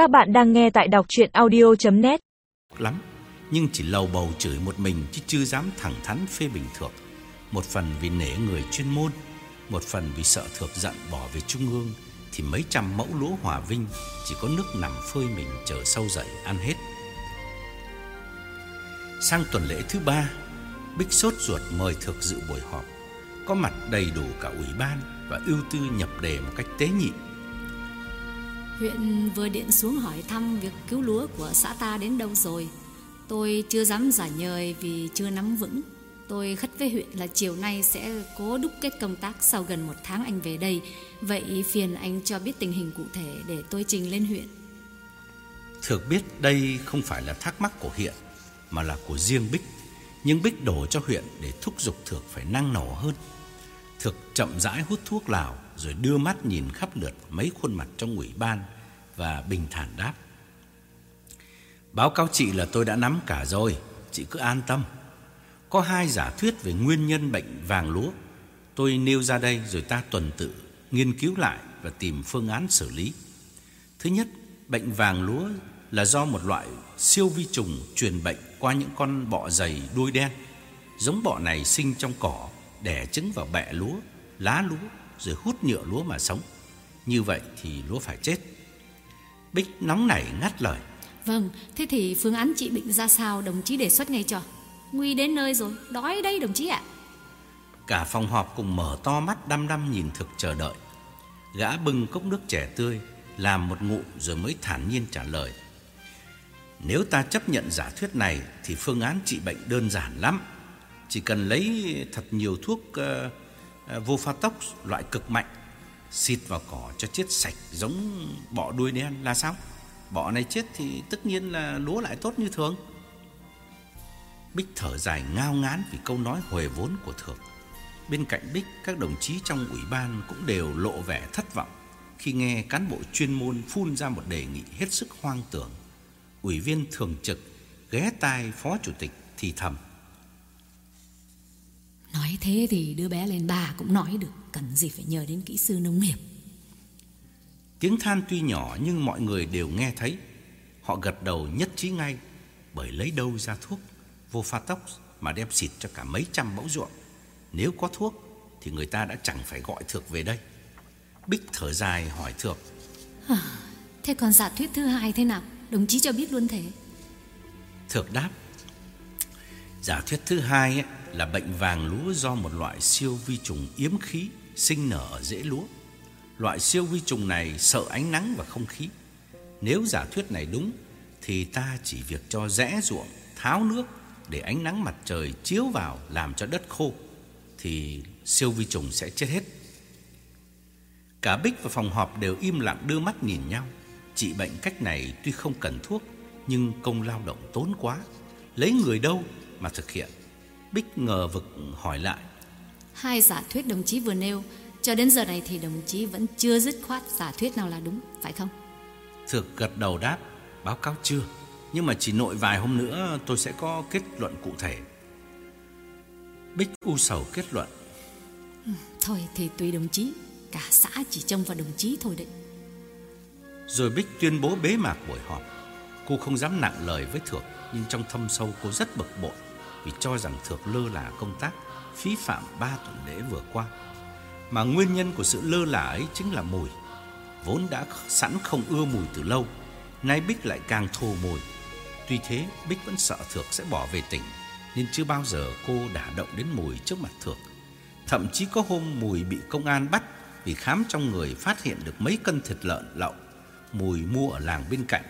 Các bạn đang nghe tại đọc chuyện audio.net lắm nhưng chỉ lầu bầu chửi một mình chứ chưa dám thẳng thắn phê bình Thược. Một phần vì nể người chuyên môn, một phần vì sợ Thược giận bỏ về trung ương thì mấy trăm mẫu lúa hòa vinh chỉ có nước nằm phơi mình chờ sâu dậy ăn hết. Sang tuần lễ thứ ba, Bích sốt ruột mời Thược dự buổi họp. Có mặt đầy đủ cả ủy ban và ưu tư nhập đề một cách tế nhị. Huyện vừa điện xuống hỏi thăm việc cứu lúa của xã ta đến đâu rồi. Tôi chưa dám giả nhời vì chưa nắm vững. Tôi khất với huyện là chiều nay sẽ cố đúc kết công tác sau gần một tháng anh về đây. Vậy phiền anh cho biết tình hình cụ thể để tôi trình lên huyện. thực biết đây không phải là thắc mắc của hiện mà là của riêng Bích, nhưng Bích đổ cho huyện để thúc giục Thược phải năng nổ hơn. Thực chậm rãi hút thuốc lào rồi đưa mắt nhìn khắp lượt mấy khuôn mặt trong ủy ban và bình thản đáp. Báo cáo chị là tôi đã nắm cả rồi, chị cứ an tâm. Có hai giả thuyết về nguyên nhân bệnh vàng lúa. Tôi nêu ra đây rồi ta tuần tự nghiên cứu lại và tìm phương án xử lý. Thứ nhất, bệnh vàng lúa là do một loại siêu vi trùng truyền bệnh qua những con bọ dày đuôi đen. Giống bọ này sinh trong cỏ, đẻ trứng vào bẹ lúa, lá lúa rồi hút nhựa lúa mà sống. Như vậy thì lúa phải chết. Bích nóng nảy ngắt lời. Vâng, thế thì phương án trị bệnh ra sao đồng chí đề xuất ngay cho. Nguy đến nơi rồi, đói đây đồng chí ạ. Cả phòng họp cùng mở to mắt đăm đăm nhìn thực chờ đợi. Gã bưng cốc nước trẻ tươi, làm một ngụm rồi mới thản nhiên trả lời. Nếu ta chấp nhận giả thuyết này thì phương án trị bệnh đơn giản lắm. Chỉ cần lấy thật nhiều thuốc uh, Ờ, vô pha tóc loại cực mạnh, xịt vào cỏ cho chết sạch giống bọ đuôi đen là sao? Bọ này chết thì tất nhiên là lúa lại tốt như thường. Bích thở dài ngao ngán vì câu nói hồi vốn của Thược. Bên cạnh Bích, các đồng chí trong ủy ban cũng đều lộ vẻ thất vọng khi nghe cán bộ chuyên môn phun ra một đề nghị hết sức hoang tưởng. Ủy viên thường trực ghé tai phó chủ tịch thì thầm. Nói thế thì đứa bé lên bà cũng nói được, cần gì phải nhờ đến kỹ sư nông nghiệp. Tiếng than tuy nhỏ nhưng mọi người đều nghe thấy. Họ gật đầu nhất trí ngay bởi lấy đâu ra thuốc vô pha tốc mà đem xịt cho cả mấy trăm mẫu ruộng. Nếu có thuốc thì người ta đã chẳng phải gọi Thược về đây. Bích thở dài hỏi Thược. À, thế còn giả thuyết thứ hai thế nào? Đồng chí cho biết luôn thế. Thược đáp. Giả thuyết thứ hai ấy, là bệnh vàng lúa do một loại siêu vi trùng yếm khí sinh nở ở rễ lúa. Loại siêu vi trùng này sợ ánh nắng và không khí. Nếu giả thuyết này đúng thì ta chỉ việc cho rẽ ruộng, tháo nước để ánh nắng mặt trời chiếu vào làm cho đất khô thì siêu vi trùng sẽ chết hết. Cả Bích và phòng họp đều im lặng đưa mắt nhìn nhau. Trị bệnh cách này tuy không cần thuốc nhưng công lao động tốn quá, lấy người đâu mà thực hiện. Bích ngờ vực hỏi lại. Hai giả thuyết đồng chí vừa nêu, cho đến giờ này thì đồng chí vẫn chưa dứt khoát giả thuyết nào là đúng, phải không? Thực gật đầu đáp, báo cáo chưa, nhưng mà chỉ nội vài hôm nữa tôi sẽ có kết luận cụ thể. Bích u sầu kết luận. Ừ, thôi thì tùy đồng chí, cả xã chỉ trông vào đồng chí thôi đấy. Rồi Bích tuyên bố bế mạc buổi họp. Cô không dám nặng lời với Thược, nhưng trong thâm sâu cô rất bực bội vì cho rằng Thược lơ là công tác, phí phạm ba tuần lễ vừa qua. Mà nguyên nhân của sự lơ là ấy chính là mùi. Vốn đã sẵn không ưa mùi từ lâu, nay Bích lại càng thô mùi. Tuy thế, Bích vẫn sợ Thược sẽ bỏ về tỉnh, nên chưa bao giờ cô đả động đến mùi trước mặt Thược. Thậm chí có hôm mùi bị công an bắt vì khám trong người phát hiện được mấy cân thịt lợn lậu. Mùi mua ở làng bên cạnh,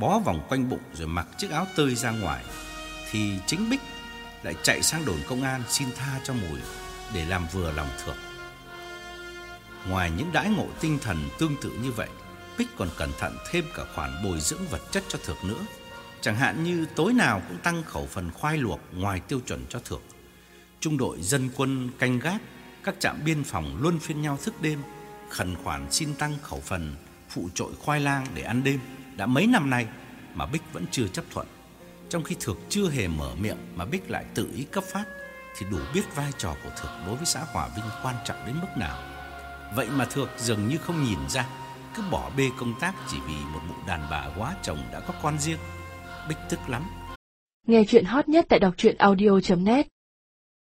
bó vòng quanh bụng rồi mặc chiếc áo tơi ra ngoài. Thì chính Bích lại chạy sang đồn công an xin tha cho mùi để làm vừa lòng thượng. Ngoài những đãi ngộ tinh thần tương tự như vậy, Bích còn cẩn thận thêm cả khoản bồi dưỡng vật chất cho thượng nữa. Chẳng hạn như tối nào cũng tăng khẩu phần khoai luộc ngoài tiêu chuẩn cho thượng. Trung đội dân quân canh gác, các trạm biên phòng luôn phiên nhau thức đêm, khẩn khoản xin tăng khẩu phần phụ trội khoai lang để ăn đêm. Đã mấy năm nay mà Bích vẫn chưa chấp thuận. Trong khi Thược chưa hề mở miệng mà Bích lại tự ý cấp phát, thì đủ biết vai trò của Thược đối với xã Hòa Vinh quan trọng đến mức nào. Vậy mà Thược dường như không nhìn ra, cứ bỏ bê công tác chỉ vì một mụ đàn bà quá chồng đã có con riêng. Bích tức lắm. Nghe chuyện hot nhất tại đọc truyện audio.net